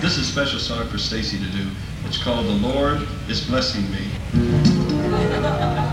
This is a special song for Stacy to do. It's called The Lord is Blessing Me.